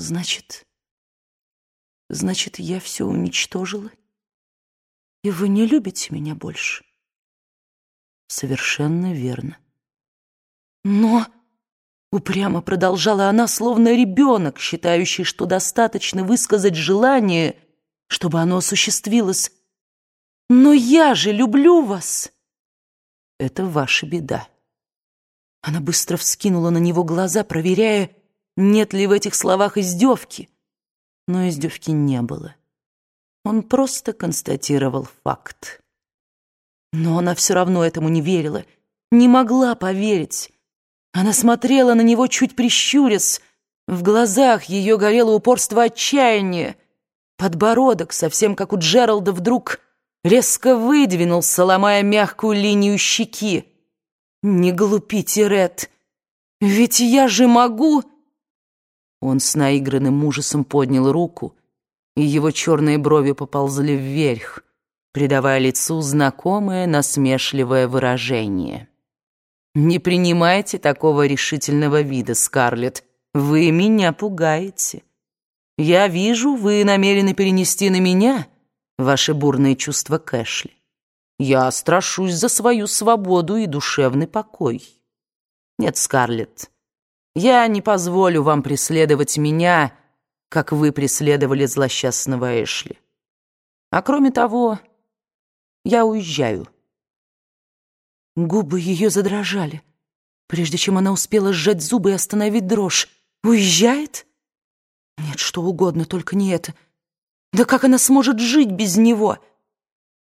Значит, значит, я все уничтожила? И вы не любите меня больше? Совершенно верно. Но... Упрямо продолжала она, словно ребенок, считающий, что достаточно высказать желание, чтобы оно осуществилось. «Но я же люблю вас!» «Это ваша беда». Она быстро вскинула на него глаза, проверяя, нет ли в этих словах издевки. Но издевки не было. Он просто констатировал факт. Но она все равно этому не верила, не могла поверить. Она смотрела на него, чуть прищурясь. В глазах ее горело упорство отчаяния. Подбородок, совсем как у Джералда, вдруг резко выдвинулся, ломая мягкую линию щеки. «Не глупите, Ред, ведь я же могу...» Он с наигранным ужасом поднял руку, и его черные брови поползли вверх, придавая лицу знакомое насмешливое выражение. «Не принимайте такого решительного вида, Скарлетт. Вы меня пугаете. Я вижу, вы намерены перенести на меня ваши бурные чувства Кэшли. Я страшусь за свою свободу и душевный покой. Нет, Скарлетт, я не позволю вам преследовать меня, как вы преследовали злосчастного Эшли. А кроме того, я уезжаю». Губы ее задрожали, прежде чем она успела сжать зубы и остановить дрожь. «Уезжает? Нет, что угодно, только не это. Да как она сможет жить без него?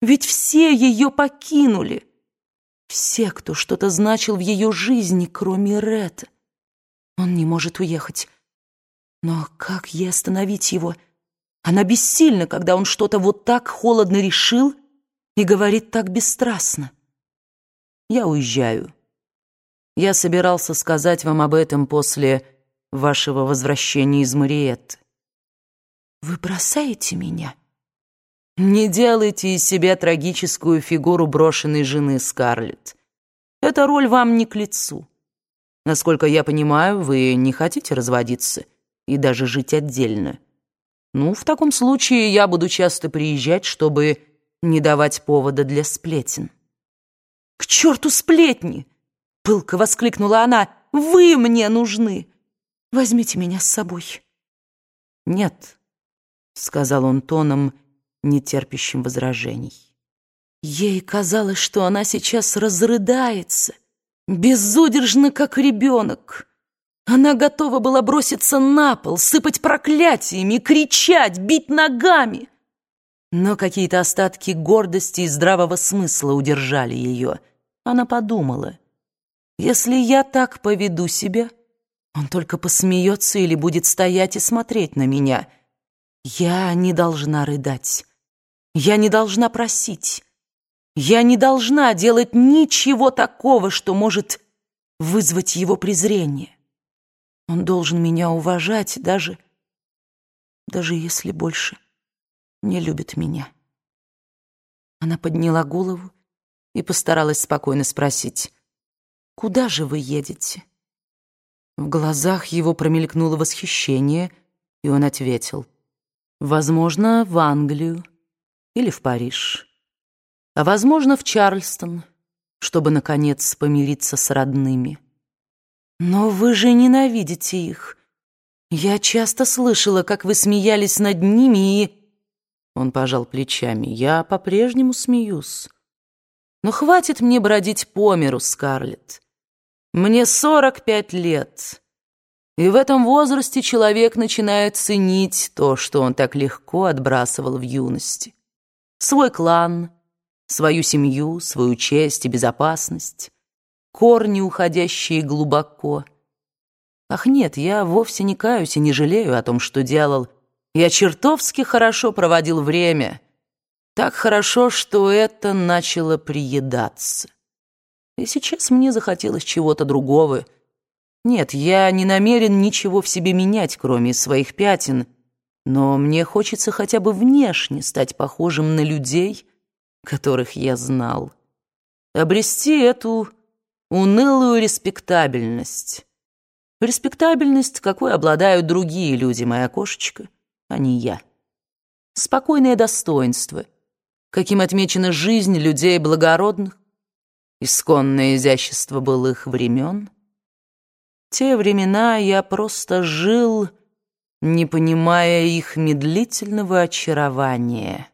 Ведь все ее покинули. Все, кто что-то значил в ее жизни, кроме Ретта. Он не может уехать. Но как ей остановить его? Она бессильна, когда он что-то вот так холодно решил и говорит так бесстрастно. Я уезжаю. Я собирался сказать вам об этом после вашего возвращения из Мариетты. Вы бросаете меня? Не делайте из себя трагическую фигуру брошенной жены Скарлетт. Эта роль вам не к лицу. Насколько я понимаю, вы не хотите разводиться и даже жить отдельно. Ну, в таком случае я буду часто приезжать, чтобы не давать повода для сплетен. «К черту сплетни!» — пылко воскликнула она. «Вы мне нужны! Возьмите меня с собой!» «Нет», — сказал он тоном, нетерпящим возражений. Ей казалось, что она сейчас разрыдается, безудержно, как ребенок. Она готова была броситься на пол, сыпать проклятиями, кричать, бить ногами. Но какие-то остатки гордости и здравого смысла удержали ее. Она подумала, если я так поведу себя, он только посмеется или будет стоять и смотреть на меня. Я не должна рыдать. Я не должна просить. Я не должна делать ничего такого, что может вызвать его презрение. Он должен меня уважать, даже, даже если больше не любит меня. Она подняла голову и постаралась спокойно спросить, «Куда же вы едете?» В глазах его промелькнуло восхищение, и он ответил, «Возможно, в Англию или в Париж, а, возможно, в Чарльстон, чтобы, наконец, помириться с родными. Но вы же ненавидите их. Я часто слышала, как вы смеялись над ними и...» Он пожал плечами. «Я по-прежнему смеюсь. Но хватит мне бродить по миру, Скарлетт. Мне сорок пять лет, и в этом возрасте человек начинает ценить то, что он так легко отбрасывал в юности. Свой клан, свою семью, свою честь и безопасность, корни, уходящие глубоко. Ах нет, я вовсе не каюсь и не жалею о том, что делал, я чертовски хорошо проводил время. Так хорошо, что это начало приедаться. И сейчас мне захотелось чего-то другого. Нет, я не намерен ничего в себе менять, кроме своих пятен, но мне хочется хотя бы внешне стать похожим на людей, которых я знал. Обрести эту унылую респектабельность. Респектабельность, какой обладают другие люди, моя кошечка, а не я. Спокойное достоинство, каким отмечена жизнь людей благородных, исконное изящество былых времен. Те времена я просто жил, не понимая их медлительного очарования.